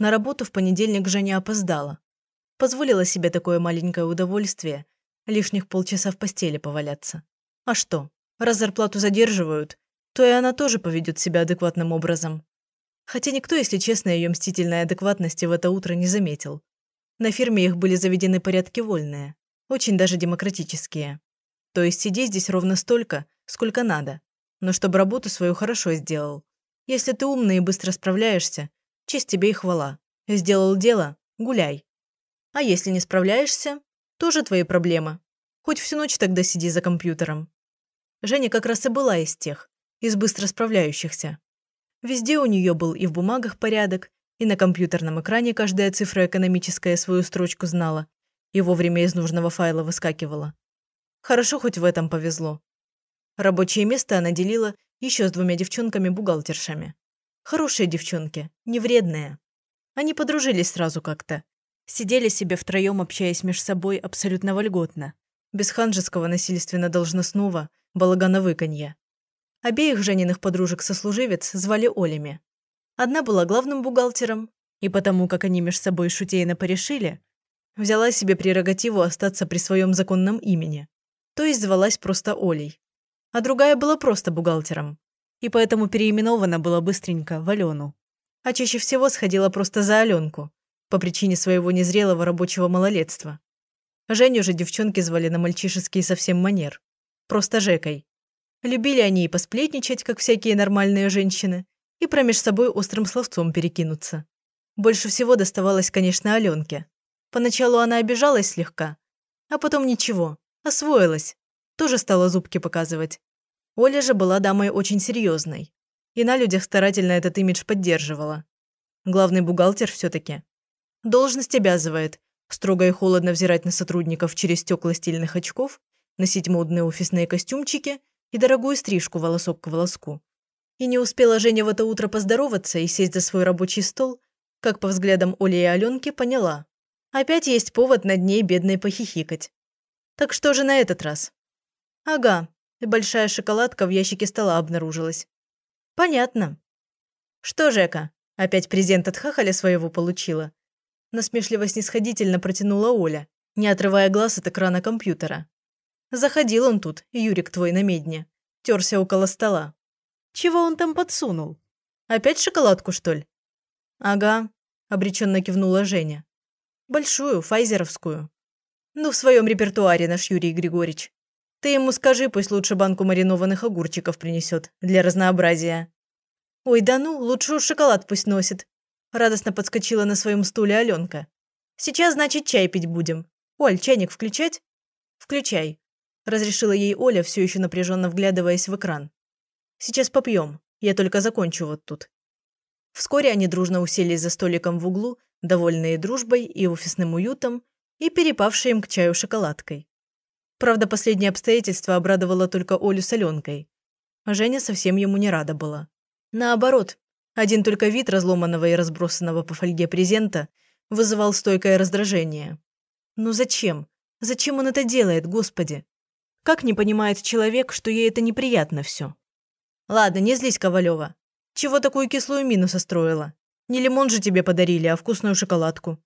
На работу в понедельник Женя опоздала. Позволила себе такое маленькое удовольствие – лишних полчаса в постели поваляться. А что, раз зарплату задерживают, то и она тоже поведет себя адекватным образом. Хотя никто, если честно, ее мстительной адекватности в это утро не заметил. На фирме их были заведены порядки вольные, очень даже демократические. То есть сиди здесь ровно столько, сколько надо, но чтобы работу свою хорошо сделал. Если ты умный и быстро справляешься, честь тебе и хвала. Сделал дело – гуляй. А если не справляешься, тоже твои проблемы. Хоть всю ночь тогда сиди за компьютером. Женя как раз и была из тех, из быстро справляющихся. Везде у нее был и в бумагах порядок, и на компьютерном экране каждая цифра экономическая свою строчку знала, и вовремя из нужного файла выскакивала. Хорошо хоть в этом повезло. Рабочее место она делила еще с двумя девчонками-бухгалтершами. Хорошие девчонки, не вредные. Они подружились сразу как-то. Сидели себе втроем, общаясь между собой абсолютно вольготно. Без ханжеского насильственно-должностного балагана-выканья. Обеих Жениных подружек-сослуживец звали Олями. Одна была главным бухгалтером, и потому, как они между собой шутейно порешили, взяла себе прерогативу остаться при своем законном имени, то есть звалась просто Олей. А другая была просто бухгалтером, и поэтому переименована была быстренько в Алену. А чаще всего сходила просто за Аленку, по причине своего незрелого рабочего малолетства. Женю же девчонки звали на мальчишеский совсем манер. Просто Жекой. Любили они и посплетничать, как всякие нормальные женщины, и промеж собой острым словцом перекинуться. Больше всего доставалось, конечно, Аленке. Поначалу она обижалась слегка, а потом ничего, освоилась, тоже стала зубки показывать. Оля же была дамой очень серьезной, и на людях старательно этот имидж поддерживала. Главный бухгалтер все-таки. Должность обязывает строго и холодно взирать на сотрудников через стекла стильных очков, носить модные офисные костюмчики и дорогую стрижку волосок к волоску. И не успела Женя в это утро поздороваться и сесть за свой рабочий стол, как по взглядам Оли и Аленки поняла. Опять есть повод над ней бедной похихикать. Так что же на этот раз? Ага, и большая шоколадка в ящике стола обнаружилась. Понятно. Что, Жека, опять презент от хахаля своего получила? Насмешливо-снисходительно протянула Оля, не отрывая глаз от экрана компьютера. Заходил он тут, Юрик твой на медне. Терся около стола. Чего он там подсунул? Опять шоколадку, что ли? Ага, обреченно кивнула Женя. Большую, файзеровскую. Ну, в своем репертуаре наш Юрий Григорьевич. Ты ему скажи, пусть лучше банку маринованных огурчиков принесет, для разнообразия. Ой, да ну, лучше уж шоколад пусть носит. Радостно подскочила на своем стуле Аленка. Сейчас, значит, чай пить будем. Оль, чайник включать? Включай. – разрешила ей Оля, все еще напряженно вглядываясь в экран. «Сейчас попьем. Я только закончу вот тут». Вскоре они дружно уселись за столиком в углу, довольные дружбой и офисным уютом, и перепавшие им к чаю шоколадкой. Правда, последнее обстоятельство обрадовало только Олю с Аленкой. Женя совсем ему не рада была. Наоборот, один только вид разломанного и разбросанного по фольге презента вызывал стойкое раздражение. Ну зачем? Зачем он это делает, господи? Как не понимает человек, что ей это неприятно все? Ладно, не злись, Ковалева. Чего такую кислую мину состроила? Не лимон же тебе подарили, а вкусную шоколадку.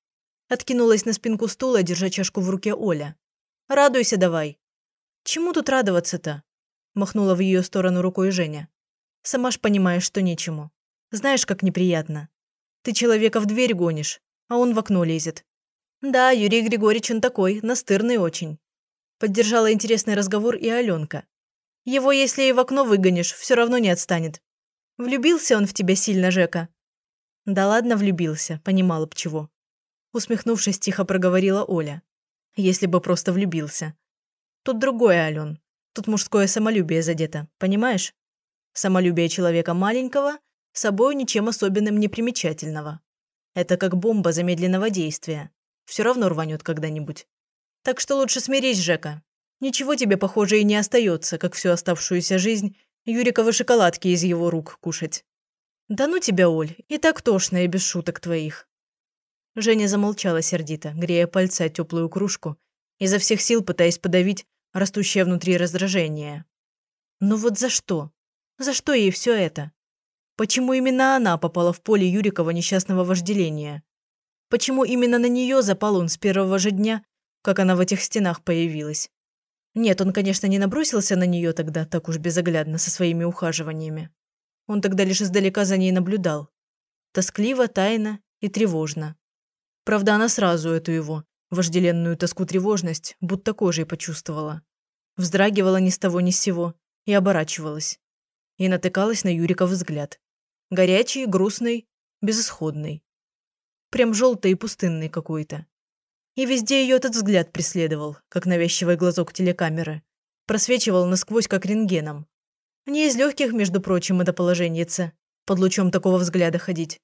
Откинулась на спинку стула, держа чашку в руке Оля. Радуйся давай. Чему тут радоваться-то? Махнула в ее сторону рукой Женя. Сама ж понимаешь, что нечему. Знаешь, как неприятно. Ты человека в дверь гонишь, а он в окно лезет. Да, Юрий Григорьевич он такой, настырный очень. Поддержала интересный разговор и Аленка. Его, если и в окно выгонишь, все равно не отстанет. Влюбился он в тебя сильно, Жека. Да ладно влюбился, понимала б чего. Усмехнувшись, тихо проговорила Оля. Если бы просто влюбился. Тут другое, Ален. Тут мужское самолюбие задето, понимаешь? Самолюбие человека маленького, собой ничем особенным не примечательного. Это как бомба замедленного действия. Все равно рванет когда-нибудь. Так что лучше смирись, Жека. Ничего тебе, похоже, и не остается, как всю оставшуюся жизнь Юриковы шоколадки из его рук кушать. Да ну тебя, Оль, и так тошно и без шуток твоих. Женя замолчала сердито, грея пальцы о теплую кружку, изо всех сил пытаясь подавить растущее внутри раздражение. Ну вот за что? За что ей все это? Почему именно она попала в поле Юрикова несчастного вожделения? Почему именно на нее запал он с первого же дня, как она в этих стенах появилась? Нет, он, конечно, не набросился на нее тогда так уж безоглядно со своими ухаживаниями. Он тогда лишь издалека за ней наблюдал. Тоскливо, тайно и тревожно. Правда, она сразу эту его, вожделенную тоску-тревожность, будто кожей почувствовала. Вздрагивала ни с того ни с сего и оборачивалась. И натыкалась на Юрика взгляд. Горячий, грустный, безысходный. Прям желтый и пустынный какой-то. И везде ее этот взгляд преследовал, как навязчивый глазок телекамеры. Просвечивал насквозь, как рентгеном. Не из легких, между прочим, это положенница. Под лучом такого взгляда ходить.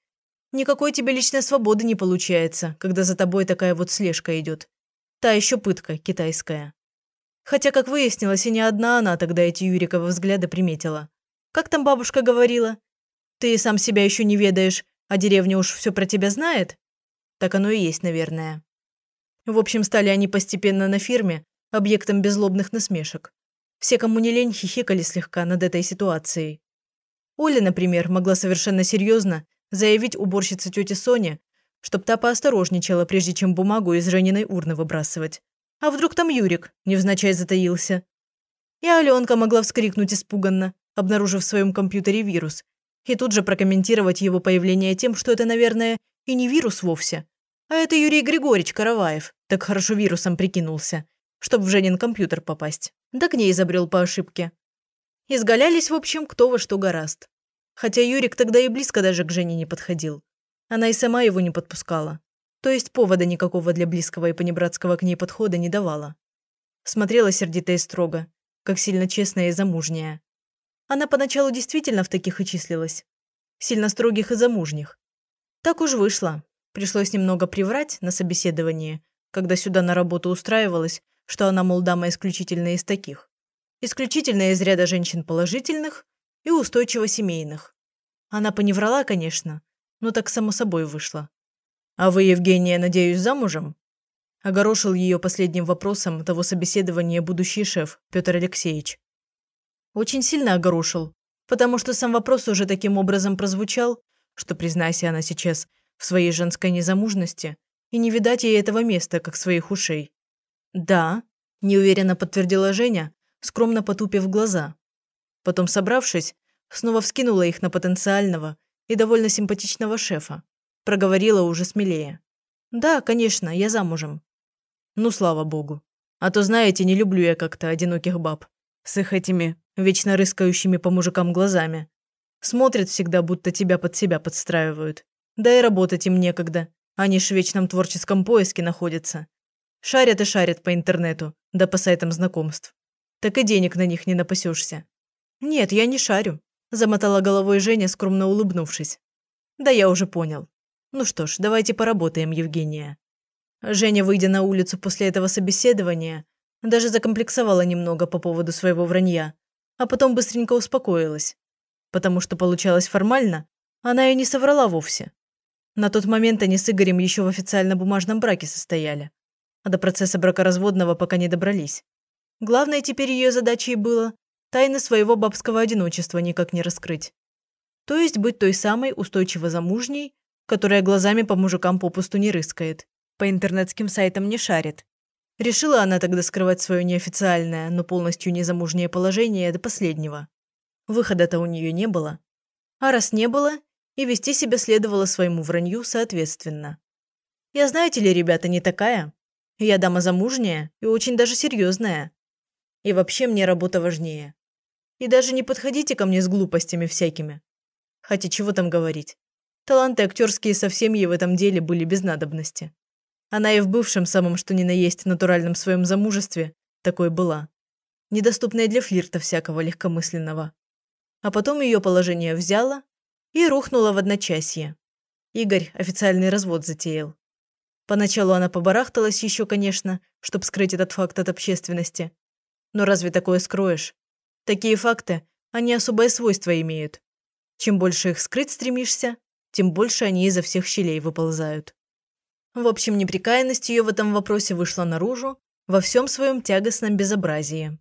Никакой тебе личной свободы не получается, когда за тобой такая вот слежка идет. Та еще пытка китайская. Хотя, как выяснилось, и не одна она тогда эти Юриковы взгляды приметила. Как там бабушка говорила? Ты сам себя еще не ведаешь, а деревня уж все про тебя знает? Так оно и есть, наверное. В общем, стали они постепенно на фирме объектом безлобных насмешек. Все, кому не лень, хихикали слегка над этой ситуацией. Оля, например, могла совершенно серьезно заявить уборщице тете Соне, чтоб та поосторожничала, прежде чем бумагу из Жениной урны выбрасывать. А вдруг там Юрик невзначай затаился? И Аленка могла вскрикнуть испуганно, обнаружив в своем компьютере вирус, и тут же прокомментировать его появление тем, что это, наверное, и не вирус вовсе, а это Юрий Григорьевич Караваев, так хорошо вирусом прикинулся, чтоб в Женин компьютер попасть. Да к ней изобрел по ошибке. Изгалялись, в общем, кто во что гораст. Хотя Юрик тогда и близко даже к Жене не подходил. Она и сама его не подпускала. То есть повода никакого для близкого и понебратского к ней подхода не давала. Смотрела сердито и строго, как сильно честная и замужняя. Она поначалу действительно в таких и числилась. Сильно строгих и замужних. Так уж вышло. Пришлось немного приврать на собеседовании, когда сюда на работу устраивалась, что она, мол, дама исключительно из таких. Исключительно из ряда женщин положительных, и устойчиво семейных. Она поневрала, конечно, но так само собой вышло. «А вы, Евгения, надеюсь, замужем?» Огорошил ее последним вопросом того собеседования будущий шеф Петр Алексеевич. Очень сильно огорошил, потому что сам вопрос уже таким образом прозвучал, что, признайся она сейчас в своей женской незамужности, и не видать ей этого места, как своих ушей. «Да», – неуверенно подтвердила Женя, скромно потупив глаза. Потом, собравшись, снова вскинула их на потенциального и довольно симпатичного шефа. Проговорила уже смелее. «Да, конечно, я замужем». «Ну, слава богу. А то, знаете, не люблю я как-то одиноких баб. С их этими вечно рыскающими по мужикам глазами. Смотрят всегда, будто тебя под себя подстраивают. Да и работать им некогда. Они ж в вечном творческом поиске находятся. Шарят и шарят по интернету, да по сайтам знакомств. Так и денег на них не напасешься. «Нет, я не шарю», – замотала головой Женя, скромно улыбнувшись. «Да я уже понял. Ну что ж, давайте поработаем, Евгения». Женя, выйдя на улицу после этого собеседования, даже закомплексовала немного по поводу своего вранья, а потом быстренько успокоилась. Потому что получалось формально, она и не соврала вовсе. На тот момент они с Игорем еще в официально бумажном браке состояли, а до процесса бракоразводного пока не добрались. Главной теперь ее задачей было тайны своего бабского одиночества никак не раскрыть. То есть быть той самой устойчиво замужней, которая глазами по мужикам попусту не рыскает, по интернетским сайтам не шарит. Решила она тогда скрывать свое неофициальное, но полностью незамужнее положение до последнего. Выхода-то у нее не было. А раз не было, и вести себя следовало своему вранью соответственно. Я, знаете ли, ребята, не такая. Я дама замужняя и очень даже серьезная. И вообще мне работа важнее. И даже не подходите ко мне с глупостями всякими. Хотя чего там говорить. Таланты актерские совсем ей в этом деле были без надобности. Она и в бывшем самом что ни на есть натуральном своем замужестве такой была. Недоступная для флирта всякого легкомысленного. А потом ее положение взяло и рухнуло в одночасье. Игорь официальный развод затеял. Поначалу она побарахталась еще, конечно, чтобы скрыть этот факт от общественности. Но разве такое скроешь? Такие факты, они особое свойство имеют. Чем больше их скрыть стремишься, тем больше они изо всех щелей выползают. В общем, неприкаянность ее в этом вопросе вышла наружу во всем своем тягостном безобразии.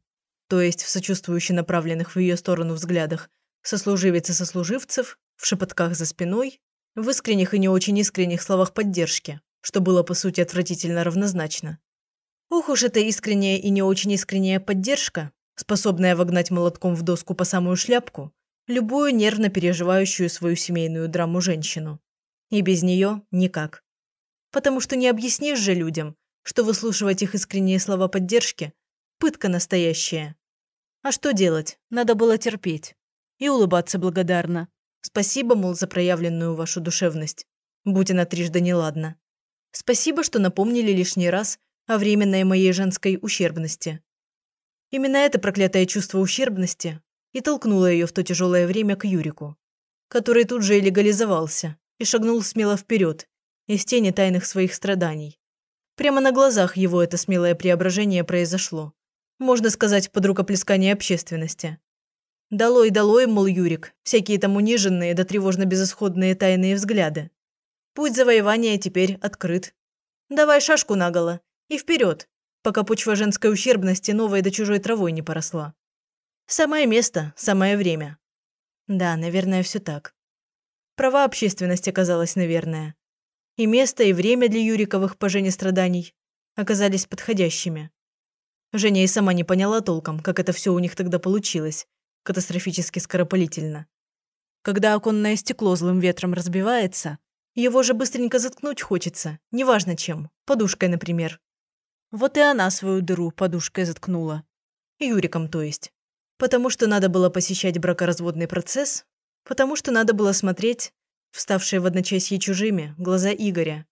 То есть в сочувствующе направленных в ее сторону взглядах сослуживец и сослуживцев, в шепотках за спиной, в искренних и не очень искренних словах поддержки, что было по сути отвратительно равнозначно. Ох уж эта искренняя и не очень искренняя поддержка, способная вогнать молотком в доску по самую шляпку, любую нервно переживающую свою семейную драму женщину. И без нее никак. Потому что не объяснишь же людям, что выслушивать их искренние слова поддержки – пытка настоящая. А что делать? Надо было терпеть. И улыбаться благодарно. Спасибо, мол, за проявленную вашу душевность. Будь она трижды неладна. Спасибо, что напомнили лишний раз о временной моей женской ущербности. Именно это проклятое чувство ущербности и толкнуло ее в то тяжелое время к Юрику, который тут же и легализовался и шагнул смело вперед из тени тайных своих страданий. Прямо на глазах его это смелое преображение произошло. Можно сказать, под рукоплескание общественности. Долой, долой, мол, Юрик, всякие там униженные да тревожно-безысходные тайные взгляды. Путь завоевания теперь открыт. Давай шашку наголо и вперед, пока почва женской ущербности новой да чужой травой не поросла. Самое место, самое время. Да, наверное, все так. Права общественности оказалась, наверное. И место, и время для Юриковых по Жене страданий оказались подходящими. Женя и сама не поняла толком, как это все у них тогда получилось, катастрофически скоропалительно. Когда оконное стекло злым ветром разбивается, его же быстренько заткнуть хочется, неважно чем, подушкой, например. Вот и она свою дыру подушкой заткнула. Юриком, то есть. Потому что надо было посещать бракоразводный процесс, потому что надо было смотреть, вставшие в одночасье чужими, глаза Игоря.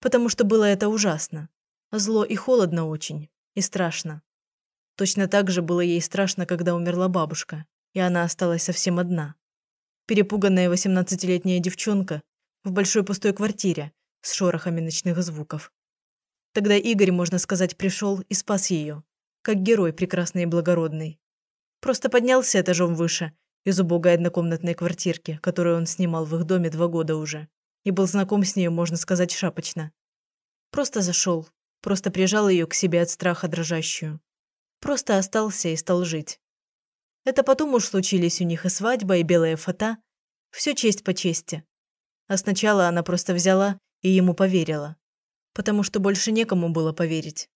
Потому что было это ужасно. Зло и холодно очень, и страшно. Точно так же было ей страшно, когда умерла бабушка, и она осталась совсем одна. Перепуганная восемнадцатилетняя девчонка в большой пустой квартире с шорохами ночных звуков. Тогда Игорь, можно сказать, пришел и спас ее, как герой прекрасный и благородный. Просто поднялся этажом выше из убогой однокомнатной квартирки, которую он снимал в их доме два года уже, и был знаком с ней, можно сказать, шапочно. Просто зашел, просто прижал ее к себе от страха дрожащую. Просто остался и стал жить. Это потом уж случились у них и свадьба, и белая фата. Все честь по чести. А сначала она просто взяла и ему поверила потому что больше некому было поверить.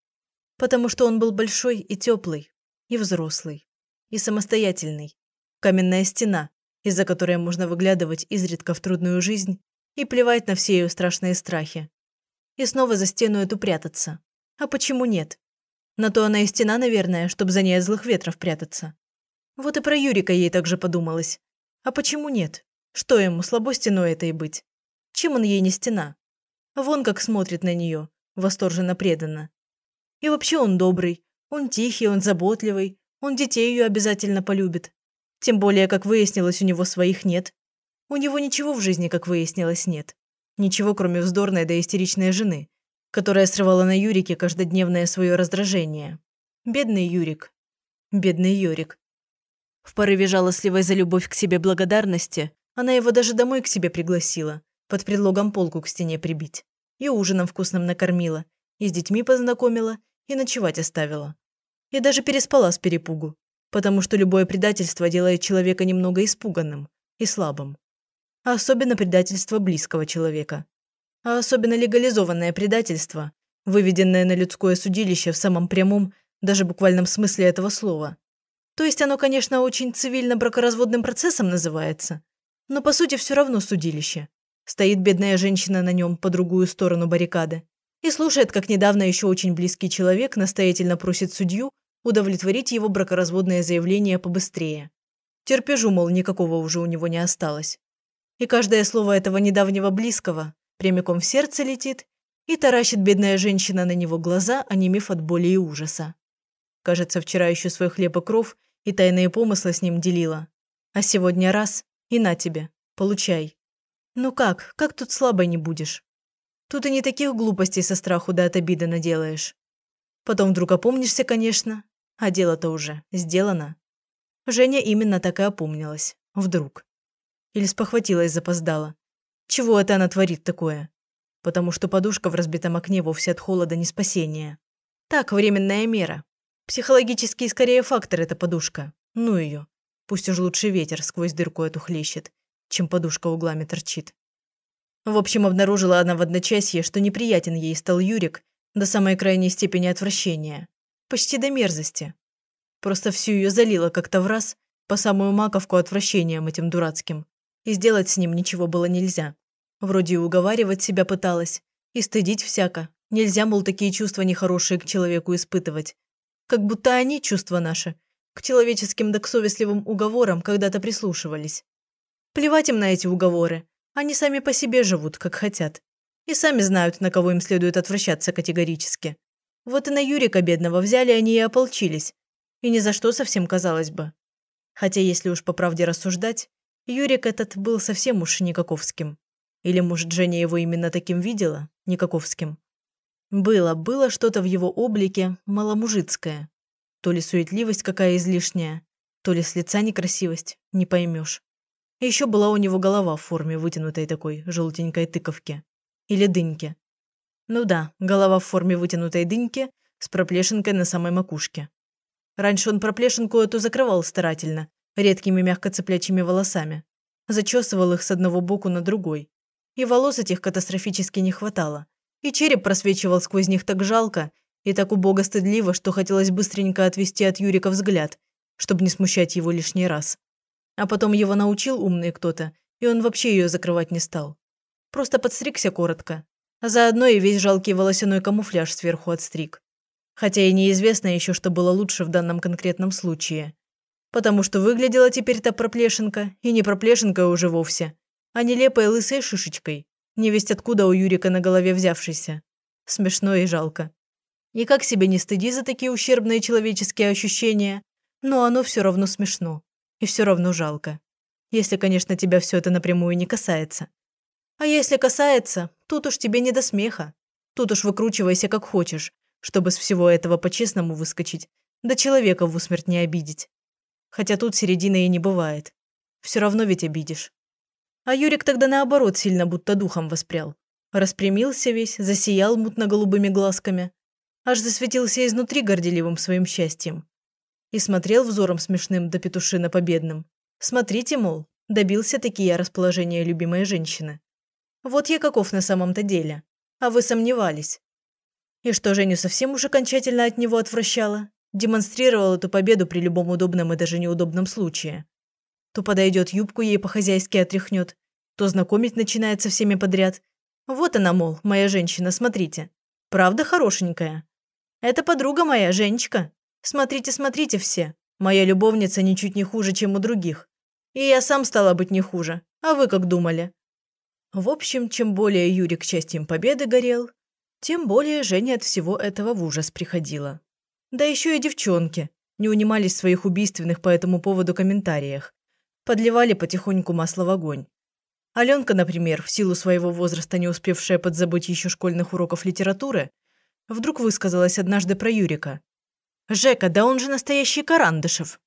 Потому что он был большой и теплый, и взрослый, и самостоятельный. Каменная стена, из-за которой можно выглядывать изредка в трудную жизнь и плевать на все ее страшные страхи. И снова за стену эту прятаться. А почему нет? На то она и стена, наверное, чтобы за ней от злых ветров прятаться. Вот и про Юрика ей также подумалось. А почему нет? Что ему, слабо стеной этой быть? Чем он ей не стена? Вон как смотрит на нее, восторженно преданно. И вообще он добрый, он тихий, он заботливый, он детей ее обязательно полюбит. Тем более, как выяснилось, у него своих нет. У него ничего в жизни, как выяснилось, нет. Ничего, кроме вздорной да истеричной жены, которая срывала на Юрике каждодневное свое раздражение. Бедный Юрик. Бедный Юрик. В порыве жалостливой за любовь к себе благодарности она его даже домой к себе пригласила, под предлогом полку к стене прибить. И ужином вкусным накормила, и с детьми познакомила, и ночевать оставила. И даже переспала с перепугу, потому что любое предательство делает человека немного испуганным и слабым. А особенно предательство близкого человека. А особенно легализованное предательство, выведенное на людское судилище в самом прямом, даже буквальном смысле этого слова. То есть оно, конечно, очень цивильно-бракоразводным процессом называется, но по сути все равно судилище. Стоит бедная женщина на нем по другую сторону баррикады и слушает, как недавно еще очень близкий человек настоятельно просит судью удовлетворить его бракоразводное заявление побыстрее. Терпежу, мол, никакого уже у него не осталось. И каждое слово этого недавнего близкого прямиком в сердце летит и таращит бедная женщина на него глаза, онемев от боли и ужаса. Кажется, вчера еще свой хлеб и кров и тайные помыслы с ним делила. А сегодня раз – и на тебе, получай. Ну как, как тут слабой не будешь? Тут и не таких глупостей со страху да от обиды наделаешь. Потом вдруг опомнишься, конечно, а дело-то уже сделано. Женя именно так и опомнилась. Вдруг. Или спохватилась запоздала. Чего это она творит такое? Потому что подушка в разбитом окне вовсе от холода не спасение. Так, временная мера. Психологический скорее фактор эта подушка. Ну ее. Пусть уж лучше ветер сквозь дырку эту хлещет, чем подушка углами торчит. В общем, обнаружила она в одночасье, что неприятен ей стал Юрик до самой крайней степени отвращения. Почти до мерзости. Просто всю ее залило как-то в раз, по самую маковку отвращением этим дурацким. И сделать с ним ничего было нельзя. Вроде и уговаривать себя пыталась, и стыдить всяко. Нельзя, мол, такие чувства нехорошие к человеку испытывать. Как будто они, чувства наши, к человеческим да к совестливым уговорам когда-то прислушивались. Плевать им на эти уговоры. Они сами по себе живут, как хотят. И сами знают, на кого им следует отвращаться категорически. Вот и на Юрика бедного взяли они и ополчились. И ни за что совсем казалось бы. Хотя, если уж по правде рассуждать, Юрик этот был совсем уж никаковским. Или, может, Женя его именно таким видела, никаковским. Было, было что-то в его облике маломужицкое. То ли суетливость какая излишняя, то ли с лица некрасивость, не поймешь. Еще была у него голова в форме вытянутой такой желтенькой тыковки. Или дыньки. Ну да, голова в форме вытянутой дыньки с проплешинкой на самой макушке. Раньше он проплешинку эту закрывал старательно, редкими мягко цеплячими волосами. Зачесывал их с одного боку на другой. И волос этих катастрофически не хватало. И череп просвечивал сквозь них так жалко и так убого стыдливо, что хотелось быстренько отвести от Юрика взгляд, чтобы не смущать его лишний раз. А потом его научил умный кто-то, и он вообще ее закрывать не стал. Просто подстригся коротко, а заодно и весь жалкий волосяной камуфляж сверху отстриг. Хотя и неизвестно еще, что было лучше в данном конкретном случае. Потому что выглядела теперь та проплешинка, и не проплешинка уже вовсе, а нелепой лысой шишечкой, невесть откуда у Юрика на голове взявшейся. Смешно и жалко. И как себе не стыди за такие ущербные человеческие ощущения, но оно все равно смешно. И все равно жалко. Если, конечно, тебя все это напрямую не касается. А если касается, тут уж тебе не до смеха. Тут уж выкручивайся как хочешь, чтобы с всего этого по-честному выскочить, да человека в усмерть не обидеть. Хотя тут середины и не бывает. Все равно ведь обидишь. А Юрик тогда наоборот сильно будто духом воспрял. Распрямился весь, засиял мутно-голубыми глазками, аж засветился изнутри горделивым своим счастьем. И смотрел взором смешным до петушина победным. Смотрите, мол, добился таки я расположения любимой женщины. Вот я каков на самом-то деле. А вы сомневались. И что Женю совсем уж окончательно от него отвращало, демонстрировал эту победу при любом удобном и даже неудобном случае. То подойдет юбку ей по-хозяйски отряхнет, то знакомить начинает со всеми подряд. Вот она, мол, моя женщина, смотрите. Правда хорошенькая? Это подруга моя, Женечка. Смотрите, смотрите все. Моя любовница ничуть не хуже, чем у других. И я сам стала быть не хуже. А вы как думали? В общем, чем более Юрик счастьем победы горел, тем более Женя от всего этого в ужас приходила. Да еще и девчонки не унимались в своих убийственных по этому поводу комментариях. Подливали потихоньку масло в огонь. Аленка, например, в силу своего возраста не успевшая подзабыть еще школьных уроков литературы, Вдруг высказалась однажды про Юрика. «Жека, да он же настоящий Карандышев!»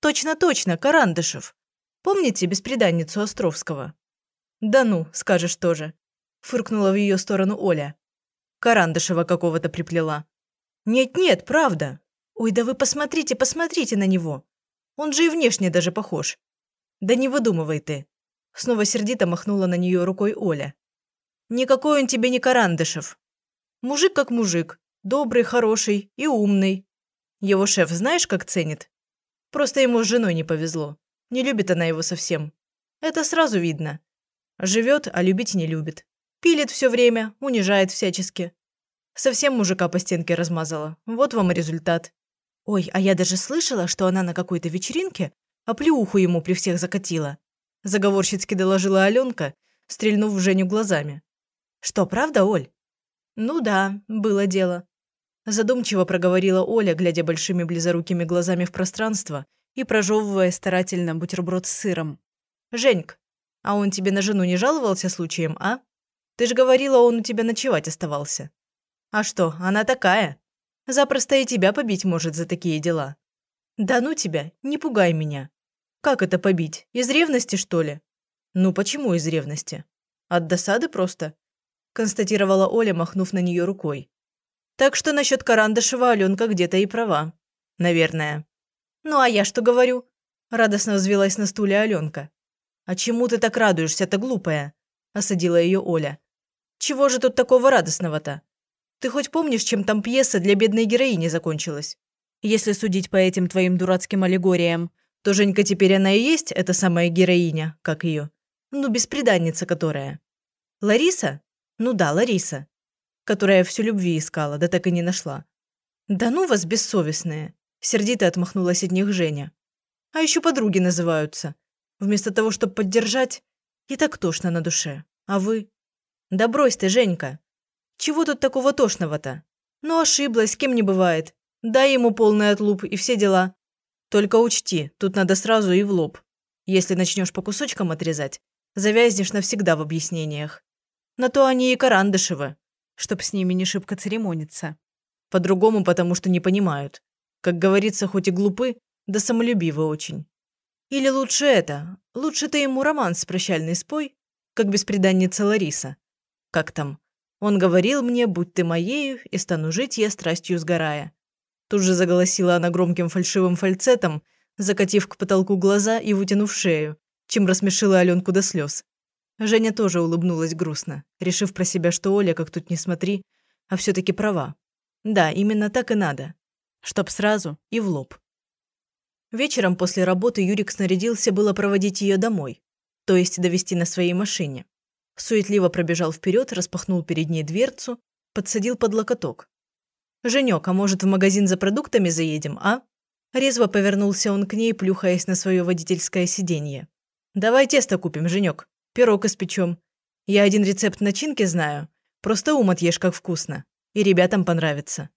«Точно-точно, Карандышев! Помните беспреданницу Островского?» «Да ну, скажешь тоже», – фыркнула в ее сторону Оля. Карандышева какого-то приплела. «Нет-нет, правда. Ой, да вы посмотрите, посмотрите на него. Он же и внешне даже похож». «Да не выдумывай ты», – снова сердито махнула на нее рукой Оля. «Никакой он тебе не Карандышев. Мужик как мужик. Добрый, хороший и умный. Его шеф знаешь, как ценит? Просто ему с женой не повезло. Не любит она его совсем. Это сразу видно. Живет, а любить не любит. Пилит все время, унижает всячески. Совсем мужика по стенке размазала. Вот вам и результат. Ой, а я даже слышала, что она на какой-то вечеринке оплеуху ему при всех закатила. Заговорщицки доложила Аленка, стрельнув в Женю глазами. Что, правда, Оль? «Ну да, было дело», – задумчиво проговорила Оля, глядя большими близорукими глазами в пространство и прожевывая старательно бутерброд с сыром. «Женьк, а он тебе на жену не жаловался случаем, а? Ты же говорила, он у тебя ночевать оставался. А что, она такая? Запросто и тебя побить может за такие дела. Да ну тебя, не пугай меня. Как это побить? Из ревности, что ли? Ну почему из ревности? От досады просто констатировала Оля, махнув на нее рукой. Так что насчет Карандашева Аленка где-то и права. Наверное. Ну а я что говорю? Радостно взвелась на стуле Аленка. «А чему ты так радуешься-то, глупая?» – осадила ее Оля. «Чего же тут такого радостного-то? Ты хоть помнишь, чем там пьеса для бедной героини закончилась? Если судить по этим твоим дурацким аллегориям, то Женька теперь она и есть эта самая героиня, как ее. Ну, бесприданница которая. Лариса? Ну да, Лариса. Которая всю любви искала, да так и не нашла. Да ну вас, бессовестные. Сердито отмахнулась от них Женя. А еще подруги называются. Вместо того, чтобы поддержать, и так тошно на душе. А вы? Да брось ты, Женька. Чего тут такого тошного-то? Ну, ошиблась, кем не бывает. Дай ему полный отлуп и все дела. Только учти, тут надо сразу и в лоб. Если начнешь по кусочкам отрезать, завязнешь навсегда в объяснениях. На то они и карандышевы, чтоб с ними не шибко церемониться. По-другому, потому что не понимают. Как говорится, хоть и глупы, да самолюбивы очень. Или лучше это, лучше ты ему романс прощальный спой, как беспреданница Лариса. Как там? Он говорил мне, будь ты моею, и стану жить я страстью сгорая. Тут же заголосила она громким фальшивым фальцетом, закатив к потолку глаза и вытянув шею, чем рассмешила Аленку до слез. Женя тоже улыбнулась грустно, решив про себя, что Оля, как тут не смотри, а все-таки права. Да, именно так и надо. Чтоб сразу и в лоб. Вечером после работы Юрик снарядился было проводить ее домой, то есть довести на своей машине. Суетливо пробежал вперед, распахнул перед ней дверцу, подсадил под локоток. «Женек, а может, в магазин за продуктами заедем, а?» Резво повернулся он к ней, плюхаясь на свое водительское сиденье. «Давай тесто купим, Женек. Пирог испечем. Я один рецепт начинки знаю. Просто ум отъешь, как вкусно. И ребятам понравится».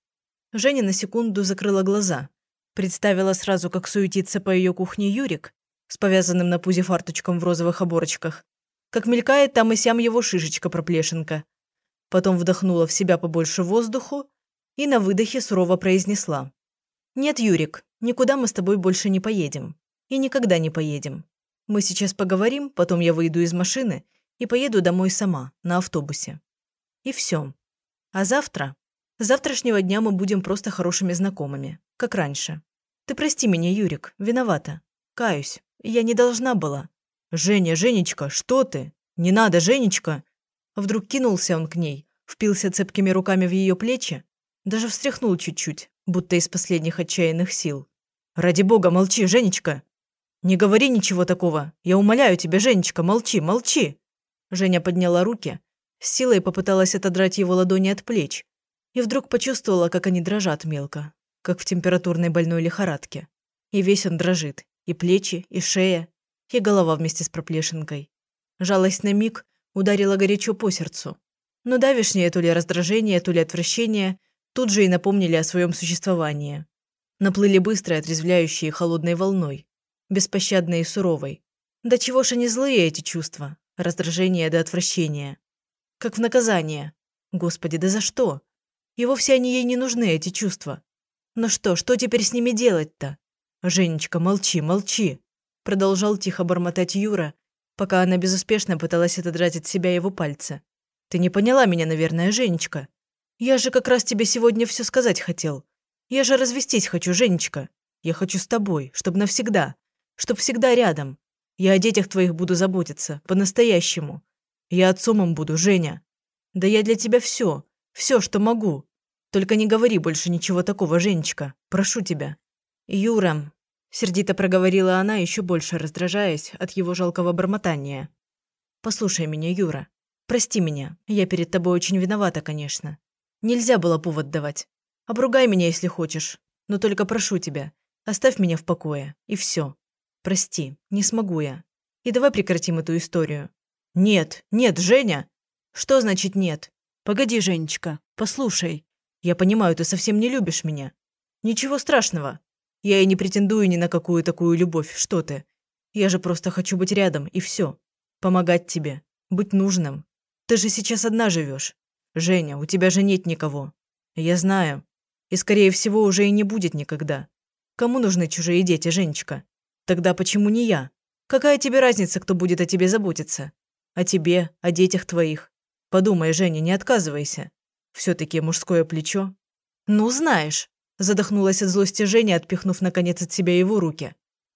Женя на секунду закрыла глаза. Представила сразу, как суетится по ее кухне Юрик с повязанным на пузе фарточком в розовых оборочках. Как мелькает там и сям его шишечка-проплешинка. Потом вдохнула в себя побольше воздуху и на выдохе сурово произнесла. «Нет, Юрик, никуда мы с тобой больше не поедем. И никогда не поедем. Мы сейчас поговорим, потом я выйду из машины и поеду домой сама, на автобусе. И все. А завтра? С завтрашнего дня мы будем просто хорошими знакомыми, как раньше. Ты прости меня, Юрик, виновата. Каюсь, я не должна была». «Женя, Женечка, что ты? Не надо, Женечка!» Вдруг кинулся он к ней, впился цепкими руками в ее плечи даже встряхнул чуть-чуть, будто из последних отчаянных сил. «Ради бога, молчи, Женечка!» «Не говори ничего такого! Я умоляю тебя, Женечка, молчи, молчи!» Женя подняла руки, с силой попыталась отодрать его ладони от плеч и вдруг почувствовала, как они дрожат мелко, как в температурной больной лихорадке. И весь он дрожит, и плечи, и шея, и голова вместе с проплешинкой. Жалость на миг ударила горячо по сердцу. Но давишнее то ли раздражение, то ли отвращение тут же и напомнили о своем существовании. Наплыли быстрой, отрезвляющей холодной волной, беспощадной и суровой. Да чего ж они злые, эти чувства, раздражение до отвращения. Как в наказание. Господи, да за что? И вовсе они ей не нужны, эти чувства. Но что, что теперь с ними делать-то? Женечка, молчи, молчи. Продолжал тихо бормотать Юра, пока она безуспешно пыталась отодрать от себя его пальцы. Ты не поняла меня, наверное, Женечка. Я же как раз тебе сегодня все сказать хотел. Я же развестись хочу, Женечка. Я хочу с тобой, чтобы навсегда. Чтоб всегда рядом. Я о детях твоих буду заботиться, по-настоящему. Я отцом им буду, Женя. Да я для тебя все, все, что могу. Только не говори больше ничего такого, Женечка. Прошу тебя. Юра, сердито проговорила она, еще больше раздражаясь от его жалкого бормотания. Послушай меня, Юра. Прости меня. Я перед тобой очень виновата, конечно. Нельзя было повод давать. Обругай меня, если хочешь. Но только прошу тебя, оставь меня в покое. И все. Прости, не смогу я. И давай прекратим эту историю. Нет, нет, Женя. Что значит нет? Погоди, Женечка, послушай. Я понимаю, ты совсем не любишь меня. Ничего страшного. Я и не претендую ни на какую такую любовь, что ты. Я же просто хочу быть рядом, и все. Помогать тебе. Быть нужным. Ты же сейчас одна живешь. «Женя, у тебя же нет никого». «Я знаю. И, скорее всего, уже и не будет никогда. Кому нужны чужие дети, Женечка? Тогда почему не я? Какая тебе разница, кто будет о тебе заботиться? О тебе, о детях твоих? Подумай, Женя, не отказывайся. Все-таки мужское плечо». «Ну, знаешь», – задохнулась от злости Женя, отпихнув наконец от себя его руки.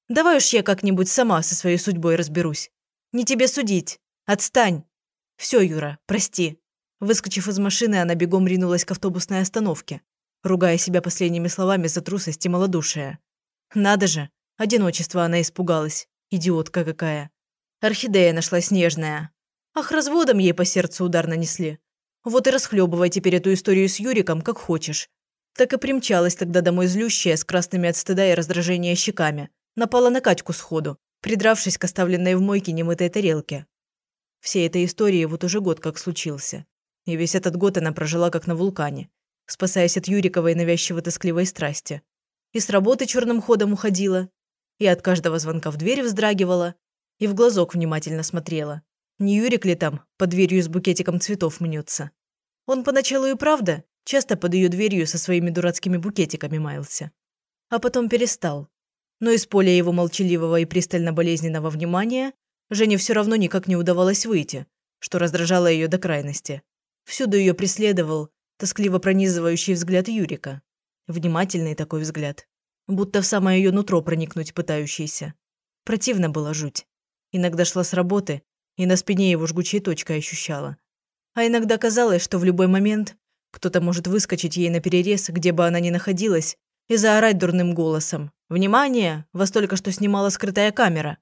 «Давай уж я как-нибудь сама со своей судьбой разберусь. Не тебе судить. Отстань. Все, Юра, прости. Выскочив из машины, она бегом ринулась к автобусной остановке, ругая себя последними словами за трусость и малодушие. Надо же, одиночество она испугалась. Идиотка какая. Орхидея нашлась нежная. Ах, разводом ей по сердцу удар нанесли. Вот и расхлебывай теперь эту историю с Юриком, как хочешь. Так и примчалась тогда домой злющая, с красными от стыда и раздражения щеками. Напала на Катьку сходу, придравшись к оставленной в мойке немытой тарелке. Всей этой истории вот уже год как случился. И весь этот год она прожила как на вулкане, спасаясь от Юриковой навязчиво тоскливой страсти. И с работы черным ходом уходила, и от каждого звонка в дверь вздрагивала, и в глазок внимательно смотрела. Не Юрик ли там под дверью с букетиком цветов мнется? Он поначалу и правда часто под ее дверью со своими дурацкими букетиками маялся. А потом перестал. Но из поля его молчаливого и пристально болезненного внимания Жене все равно никак не удавалось выйти, что раздражало ее до крайности. Всюду ее преследовал тоскливо пронизывающий взгляд Юрика. Внимательный такой взгляд. Будто в самое ее нутро проникнуть пытающийся. Противно было жуть. Иногда шла с работы, и на спине его жгучей точкой ощущала. А иногда казалось, что в любой момент кто-то может выскочить ей на перерез, где бы она ни находилась, и заорать дурным голосом. «Внимание! Вас только что снимала скрытая камера!»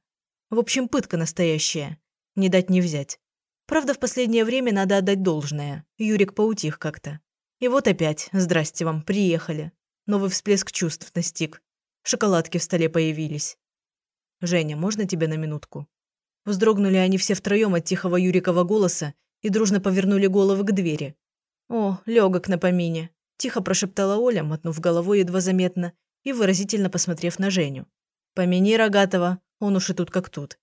В общем, пытка настоящая. Не дать не взять. Правда, в последнее время надо отдать должное. Юрик поутих как-то. И вот опять, здрасте вам, приехали. Новый всплеск чувств настиг. Шоколадки в столе появились. «Женя, можно тебя на минутку?» Вздрогнули они все втроем от тихого Юрикова голоса и дружно повернули головы к двери. «О, легок на помине», – тихо прошептала Оля, мотнув головой едва заметно и выразительно посмотрев на Женю. «Помяни рогатого, он уж и тут как тут».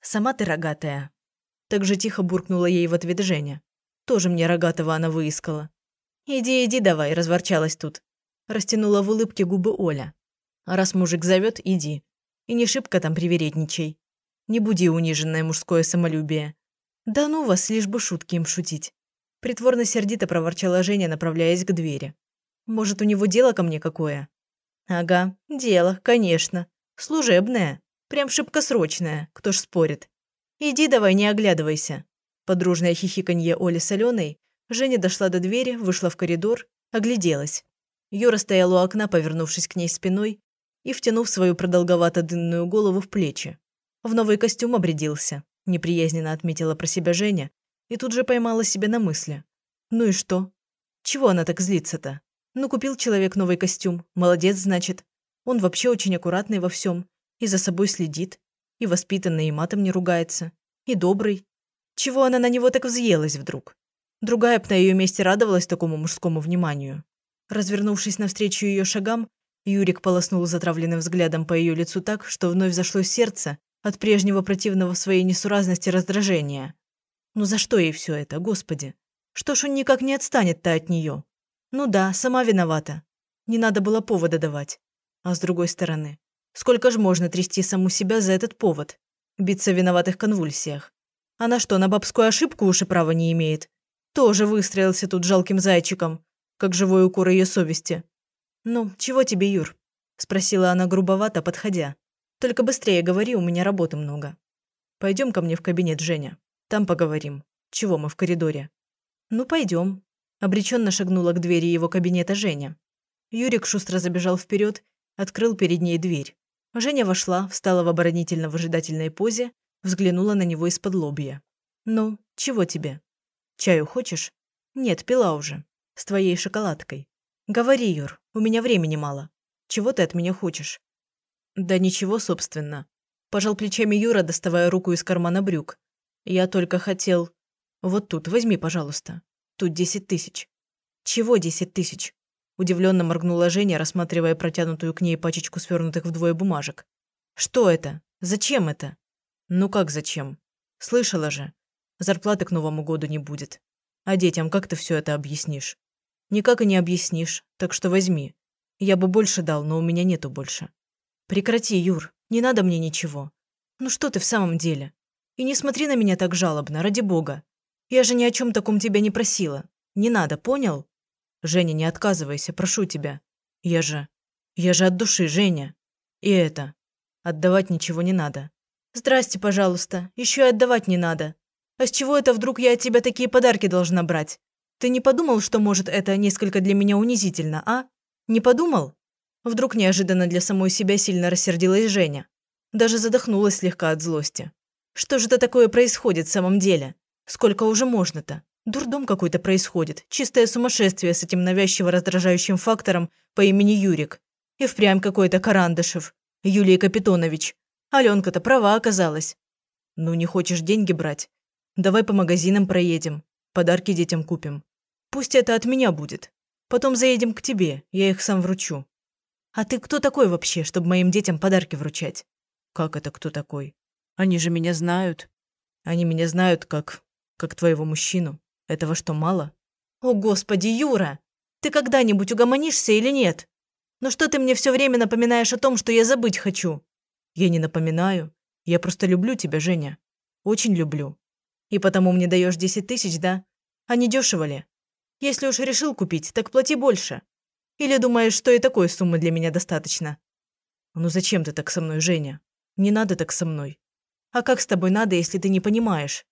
«Сама ты рогатая», так же тихо буркнула ей в ответ Женя. Тоже мне рогатого она выискала. «Иди, иди давай», – разворчалась тут. Растянула в улыбке губы Оля. «А раз мужик зовет, иди. И не шибко там привередничай. Не буди униженное мужское самолюбие. Да ну вас, лишь бы шутки им шутить». Притворно-сердито проворчала Женя, направляясь к двери. «Может, у него дело ко мне какое?» «Ага, дело, конечно. Служебное. Прям шибко срочное, кто ж спорит. «Иди давай, не оглядывайся». Подружное хихиканье Оли с Аленой, Женя дошла до двери, вышла в коридор, огляделась. Юра стоял у окна, повернувшись к ней спиной и втянув свою продолговато-дынную голову в плечи. В новый костюм обрядился, неприязненно отметила про себя Женя и тут же поймала себя на мысли. Ну и что? Чего она так злится-то? Ну, купил человек новый костюм, молодец, значит. Он вообще очень аккуратный во всем и за собой следит. И воспитанный, и матом не ругается. И добрый. Чего она на него так взъелась вдруг? Другая б на ее месте радовалась такому мужскому вниманию. Развернувшись навстречу ее шагам, Юрик полоснул затравленным взглядом по ее лицу так, что вновь зашло сердце от прежнего противного своей несуразности раздражения. Ну за что ей все это, господи? Что ж он никак не отстанет-то от нее? Ну да, сама виновата. Не надо было повода давать. А с другой стороны, Сколько ж можно трясти саму себя за этот повод? Биться в виноватых конвульсиях. Она что, на бабскую ошибку уж и права не имеет? Тоже выстроился тут жалким зайчиком, как живой укор ее совести. «Ну, чего тебе, Юр?» – спросила она грубовато, подходя. «Только быстрее говори, у меня работы много. Пойдем ко мне в кабинет, Женя. Там поговорим. Чего мы в коридоре?» «Ну, пойдем», – обреченно шагнула к двери его кабинета Женя. Юрик шустро забежал вперед, открыл перед ней дверь. Женя вошла, встала в оборонительно-выжидательной позе, взглянула на него из-под лобья. «Ну, чего тебе? Чаю хочешь?» «Нет, пила уже. С твоей шоколадкой. Говори, Юр, у меня времени мало. Чего ты от меня хочешь?» «Да ничего, собственно». Пожал плечами Юра, доставая руку из кармана брюк. «Я только хотел...» «Вот тут, возьми, пожалуйста. Тут десять тысяч». «Чего десять тысяч?» Удивленно моргнула Женя, рассматривая протянутую к ней пачечку свернутых вдвое бумажек. «Что это? Зачем это?» «Ну как зачем? Слышала же. Зарплаты к Новому году не будет. А детям как ты все это объяснишь?» «Никак и не объяснишь, так что возьми. Я бы больше дал, но у меня нету больше». «Прекрати, Юр, не надо мне ничего. Ну что ты в самом деле? И не смотри на меня так жалобно, ради бога. Я же ни о чем таком тебя не просила. Не надо, понял?» Женя, не отказывайся, прошу тебя. Я же... Я же от души, Женя. И это... Отдавать ничего не надо. «Здрасте, пожалуйста. Еще и отдавать не надо. А с чего это вдруг я от тебя такие подарки должна брать? Ты не подумал, что, может, это несколько для меня унизительно, а? Не подумал?» Вдруг неожиданно для самой себя сильно рассердилась Женя. Даже задохнулась слегка от злости. Что же это такое происходит в самом деле? Сколько уже можно-то? Дурдом какой-то происходит. Чистое сумасшествие с этим навязчиво раздражающим фактором по имени Юрик. И впрямь какой-то Карандышев. Юлий Капитонович. Аленка-то права оказалась. Ну, не хочешь деньги брать? Давай по магазинам проедем. Подарки детям купим. Пусть это от меня будет. Потом заедем к тебе, я их сам вручу. А ты кто такой вообще, чтобы моим детям подарки вручать? Как это кто такой? Они же меня знают. Они меня знают как... как твоего мужчину. Этого что, мало? О, господи, Юра! Ты когда-нибудь угомонишься или нет? Ну что ты мне все время напоминаешь о том, что я забыть хочу? Я не напоминаю. Я просто люблю тебя, Женя. Очень люблю. И потому мне даешь десять тысяч, да? А не дешево ли? Если уж решил купить, так плати больше. Или думаешь, что и такой суммы для меня достаточно? Ну зачем ты так со мной, Женя? Не надо так со мной. А как с тобой надо, если ты не понимаешь?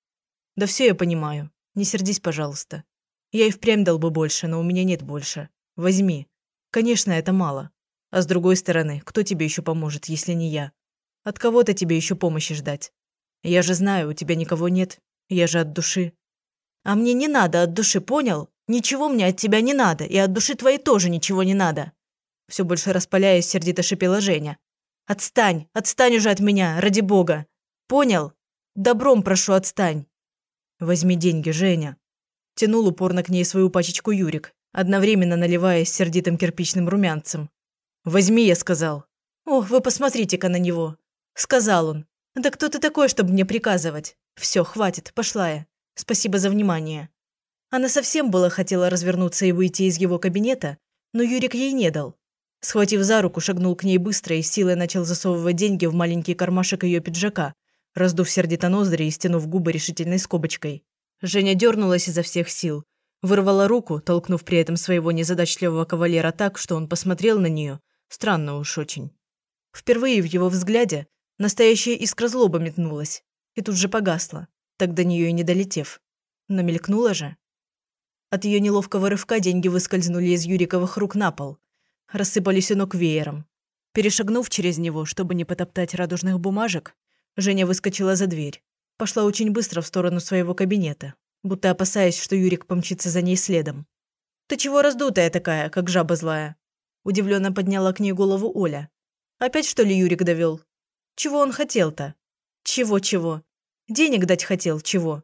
Да все я понимаю. Не сердись, пожалуйста. Я и впрямь дал бы больше, но у меня нет больше. Возьми. Конечно, это мало. А с другой стороны, кто тебе еще поможет, если не я? От кого-то тебе еще помощи ждать. Я же знаю, у тебя никого нет. Я же от души. А мне не надо от души, понял? Ничего мне от тебя не надо, и от души твоей тоже ничего не надо. Все больше распаляясь, сердито шипела Женя. Отстань, отстань уже от меня, ради бога. Понял? Добром прошу, отстань. Возьми деньги, Женя. Тянул упорно к ней свою пачечку Юрик, одновременно наливаясь сердитым кирпичным румянцем. «Возьми», я сказал. «Ох, вы посмотрите-ка на него. Сказал он. «Да кто ты такой, чтобы мне приказывать? Все, хватит, пошла я. Спасибо за внимание». Она совсем было хотела развернуться и выйти из его кабинета, но Юрик ей не дал. Схватив за руку, шагнул к ней быстро и силой начал засовывать деньги в маленький кармашек ее пиджака, раздув сердито ноздри и стянув губы решительной скобочкой. Женя дернулась изо всех сил, вырвала руку, толкнув при этом своего незадачливого кавалера так, что он посмотрел на нее, странно уж очень. Впервые в его взгляде Настоящая искра злоба метнулась и тут же погасла, так до нее и не долетев. Но мелькнула же. От ее неловкого рывка деньги выскользнули из Юриковых рук на пол. Рассыпались у ног веером. Перешагнув через него, чтобы не потоптать радужных бумажек, Женя выскочила за дверь. Пошла очень быстро в сторону своего кабинета, будто опасаясь, что Юрик помчится за ней следом. «Ты чего раздутая такая, как жаба злая?» Удивленно подняла к ней голову Оля. «Опять, что ли, Юрик довел? Чего он хотел-то? Чего-чего? Денег дать хотел, чего?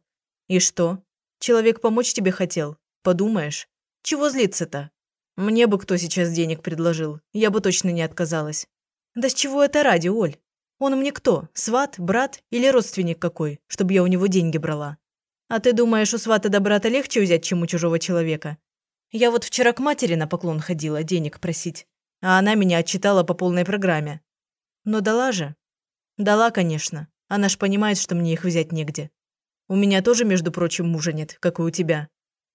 И что? Человек помочь тебе хотел? Подумаешь. Чего злиться-то? Мне бы кто сейчас денег предложил, я бы точно не отказалась. Да с чего это ради, Оль? Он мне кто? Сват, брат или родственник какой, чтобы я у него деньги брала? А ты думаешь, у свата до брата легче взять, чем у чужого человека? Я вот вчера к матери на поклон ходила денег просить, а она меня отчитала по полной программе. Но дала же. Дала, конечно. Она ж понимает, что мне их взять негде. У меня тоже, между прочим, мужа нет, как и у тебя.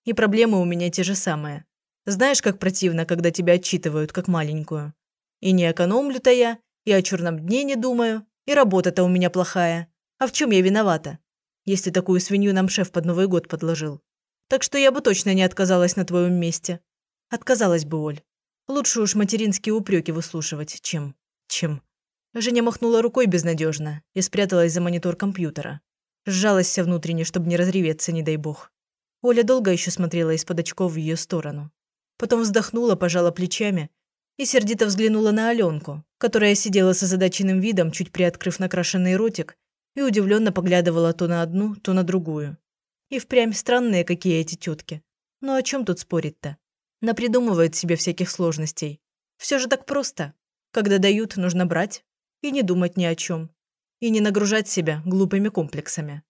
И проблемы у меня те же самые. Знаешь, как противно, когда тебя отчитывают, как маленькую. И не экономлю-то я, и о черном дне не думаю, и работа-то у меня плохая. А в чем я виновата? Если такую свинью нам шеф под Новый год подложил. Так что я бы точно не отказалась на твоем месте. Отказалась бы, Оль. Лучше уж материнские упреки выслушивать, чем... чем... Женя махнула рукой безнадежно и спряталась за монитор компьютера. Сжалась внутренне, чтобы не разреветься, не дай бог. Оля долго еще смотрела из-под очков в ее сторону. Потом вздохнула, пожала плечами и сердито взглянула на Аленку, которая сидела с озадаченным видом, чуть приоткрыв накрашенный ротик, и удивленно поглядывала то на одну, то на другую. И впрямь странные какие эти тетки. Ну о чем тут спорить-то? Напридумывают себе всяких сложностей. Все же так просто. Когда дают, нужно брать, и не думать ни о чем. И не нагружать себя глупыми комплексами.